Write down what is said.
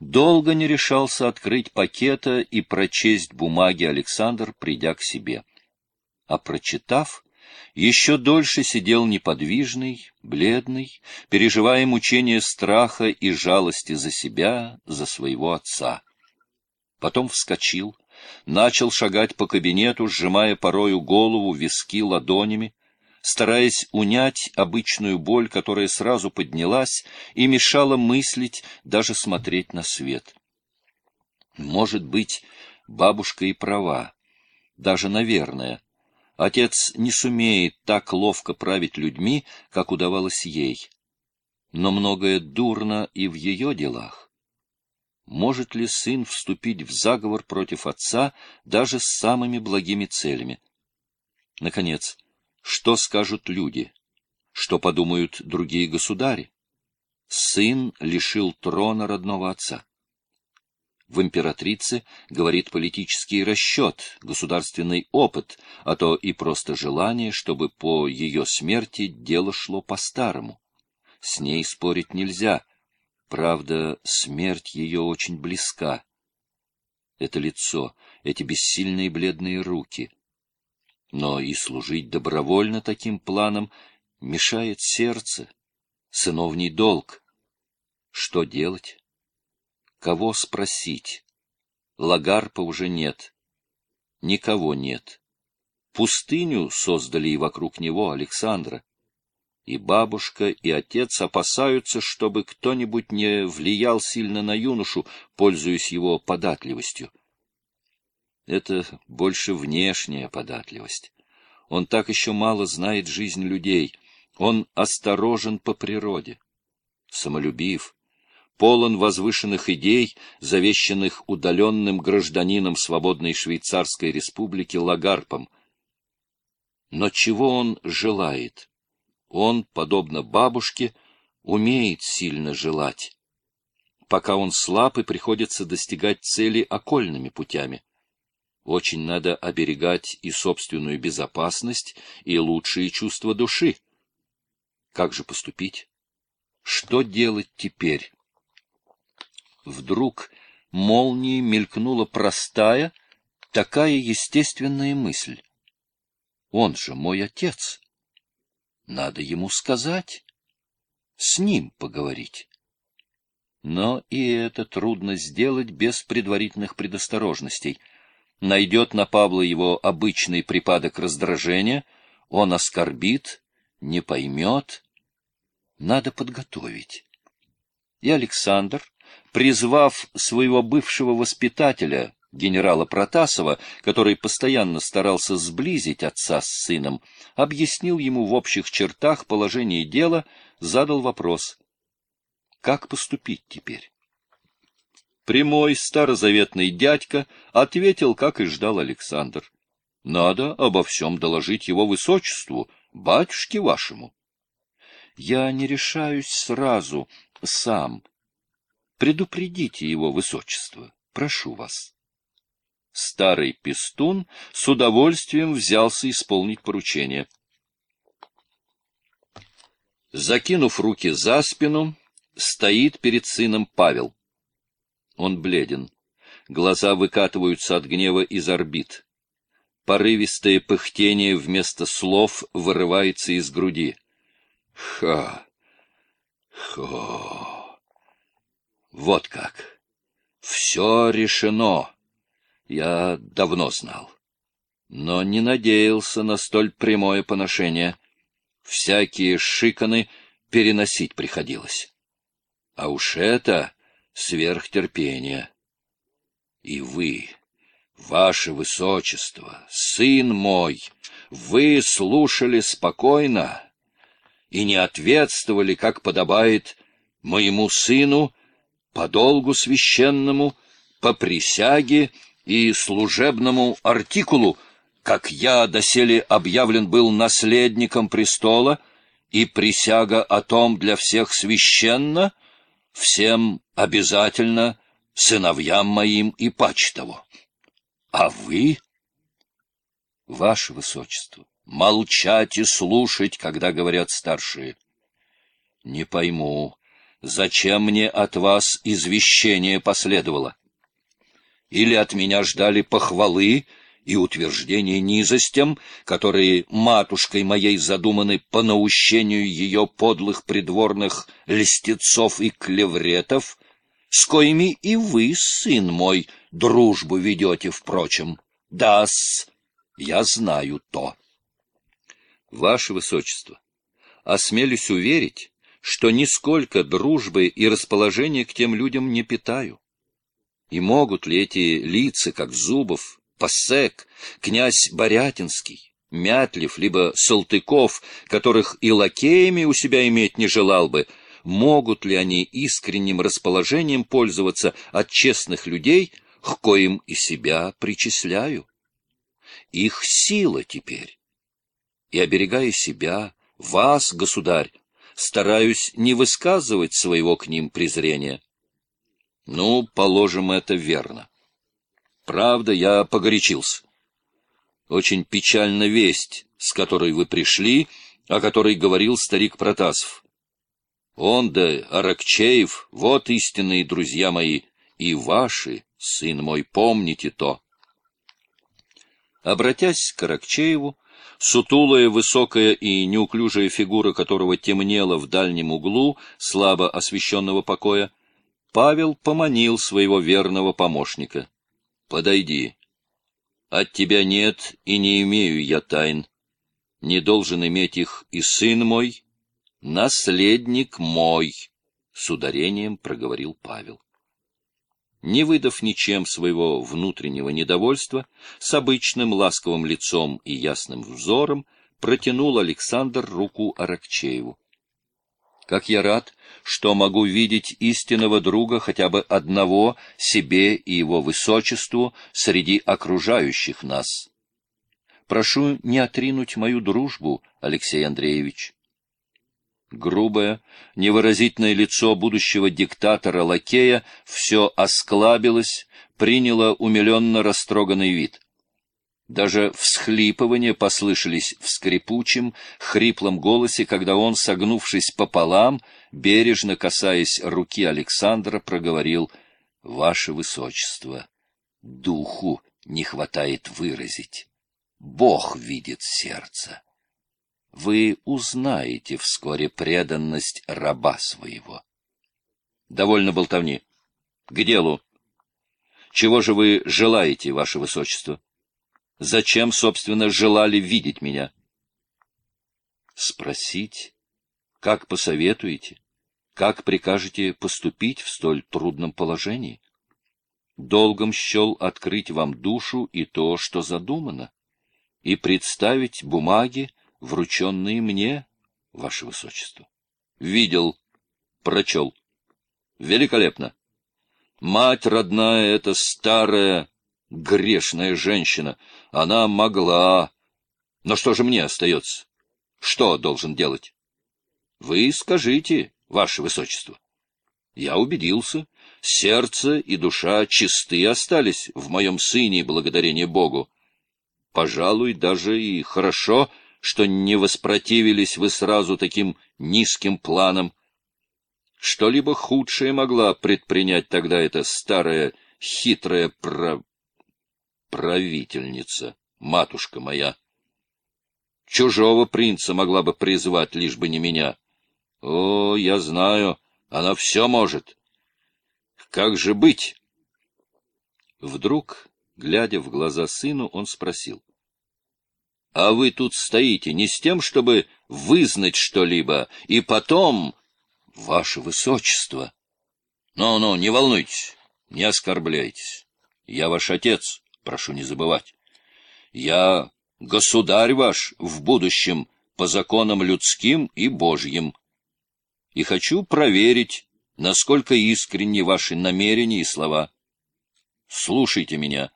Долго не решался открыть пакета и прочесть бумаги Александр, придя к себе. А прочитав, еще дольше сидел неподвижный, бледный, переживая мучения страха и жалости за себя, за своего отца. Потом вскочил, начал шагать по кабинету, сжимая порою голову, виски ладонями, стараясь унять обычную боль, которая сразу поднялась и мешала мыслить, даже смотреть на свет. Может быть, бабушка и права, даже, наверное. Отец не сумеет так ловко править людьми, как удавалось ей. Но многое дурно и в ее делах. Может ли сын вступить в заговор против отца даже с самыми благими целями? Наконец, что скажут люди? Что подумают другие государи? Сын лишил трона родного отца. В императрице говорит политический расчет, государственный опыт, а то и просто желание, чтобы по ее смерти дело шло по-старому. С ней спорить нельзя. Правда, смерть ее очень близка. Это лицо, эти бессильные бледные руки — но и служить добровольно таким планам мешает сердце, сыновний долг. Что делать? Кого спросить? Лагарпа уже нет. Никого нет. Пустыню создали и вокруг него Александра. И бабушка, и отец опасаются, чтобы кто-нибудь не влиял сильно на юношу, пользуясь его податливостью. Это больше внешняя податливость. Он так еще мало знает жизнь людей. Он осторожен по природе. Самолюбив, полон возвышенных идей, завещанных удаленным гражданином свободной швейцарской республики Лагарпом. Но чего он желает? Он, подобно бабушке, умеет сильно желать. Пока он слаб и приходится достигать цели окольными путями. Очень надо оберегать и собственную безопасность, и лучшие чувства души. Как же поступить? Что делать теперь? Вдруг молнией мелькнула простая, такая естественная мысль. Он же мой отец. Надо ему сказать, с ним поговорить. Но и это трудно сделать без предварительных предосторожностей — найдет на Павла его обычный припадок раздражения, он оскорбит, не поймет. Надо подготовить. И Александр, призвав своего бывшего воспитателя, генерала Протасова, который постоянно старался сблизить отца с сыном, объяснил ему в общих чертах положение дела, задал вопрос. Как поступить теперь? Прямой старозаветный дядька ответил, как и ждал Александр. Надо обо всем доложить его высочеству, батюшке вашему. Я не решаюсь сразу, сам. Предупредите его высочество, прошу вас. Старый пестун с удовольствием взялся исполнить поручение. Закинув руки за спину, стоит перед сыном Павел. Он бледен. Глаза выкатываются от гнева из орбит. Порывистое пыхтение вместо слов вырывается из груди. Ха! Хо! Вот как! Все решено! Я давно знал. Но не надеялся на столь прямое поношение. Всякие шиканы переносить приходилось. А уж это сверхтерпения. И вы, ваше высочество, сын мой, вы слушали спокойно и не ответствовали, как подобает моему сыну, по долгу священному, по присяге и служебному артикулу, как я доселе объявлен был наследником престола, и присяга о том для всех священна — всем обязательно, сыновьям моим и паче того. А вы, ваше высочество, молчать и слушать, когда говорят старшие. Не пойму, зачем мне от вас извещение последовало? Или от меня ждали похвалы и утверждения низостям, которые матушкой моей задуманы по наущению ее подлых придворных льстецов и клевретов, с коими и вы, сын мой, дружбу ведете, впрочем. Да-с, я знаю то. Ваше Высочество, осмелюсь уверить, что нисколько дружбы и расположения к тем людям не питаю. И могут ли эти лица, как Зубов, Пассек, князь Борятинский, Мятлев, либо Салтыков, которых и лакеями у себя иметь не желал бы, могут ли они искренним расположением пользоваться от честных людей, к коим и себя причисляю? Их сила теперь. И, оберегая себя, вас, государь, стараюсь не высказывать своего к ним презрения. Ну, положим, это верно. Правда, я погорячился. Очень печальна весть, с которой вы пришли, о которой говорил старик Протасов. Он да Аракчеев, вот истинные друзья мои, и ваши, сын мой, помните то. Обратясь к Аракчееву, сутулая, высокая и неуклюжая фигура которого темнела в дальнем углу слабо освещенного покоя, Павел поманил своего верного помощника. — Подойди. От тебя нет и не имею я тайн. Не должен иметь их и сын мой, наследник мой, — с ударением проговорил Павел. Не выдав ничем своего внутреннего недовольства, с обычным ласковым лицом и ясным взором протянул Александр руку Аракчееву. Как я рад, что могу видеть истинного друга хотя бы одного себе и его высочеству среди окружающих нас. Прошу не отринуть мою дружбу, Алексей Андреевич. Грубое, невыразительное лицо будущего диктатора-лакея все осклабилось, приняло умиленно растроганный вид. Даже всхлипывания послышались в скрипучем, хриплом голосе, когда он, согнувшись пополам, бережно касаясь руки Александра, проговорил «Ваше Высочество, духу не хватает выразить. Бог видит сердце. Вы узнаете вскоре преданность раба своего». «Довольно болтовни. К делу. Чего же вы желаете, Ваше Высочество?» Зачем, собственно, желали видеть меня? Спросить, как посоветуете, как прикажете поступить в столь трудном положении? Долгом счел открыть вам душу и то, что задумано, и представить бумаги, врученные мне, ваше высочество. Видел, прочел. Великолепно. Мать родная, эта старая, грешная женщина, она могла. Но что же мне остается? Что должен делать? Вы скажите, ваше высочество. Я убедился. Сердце и душа чисты остались в моем сыне, благодарение Богу. Пожалуй, даже и хорошо, что не воспротивились вы сразу таким низким планам. Что-либо худшее могла предпринять тогда эта старая хитрая про правительница, матушка моя. Чужого принца могла бы призвать, лишь бы не меня. О, я знаю, она все может. Как же быть? Вдруг, глядя в глаза сыну, он спросил. — А вы тут стоите не с тем, чтобы вызнать что-либо, и потом... — Ваше Высочество! Ну — Ну-ну, не волнуйтесь, не оскорбляйтесь. Я ваш отец прошу не забывать. Я государь ваш в будущем по законам людским и божьим. И хочу проверить, насколько искренни ваши намерения и слова. Слушайте меня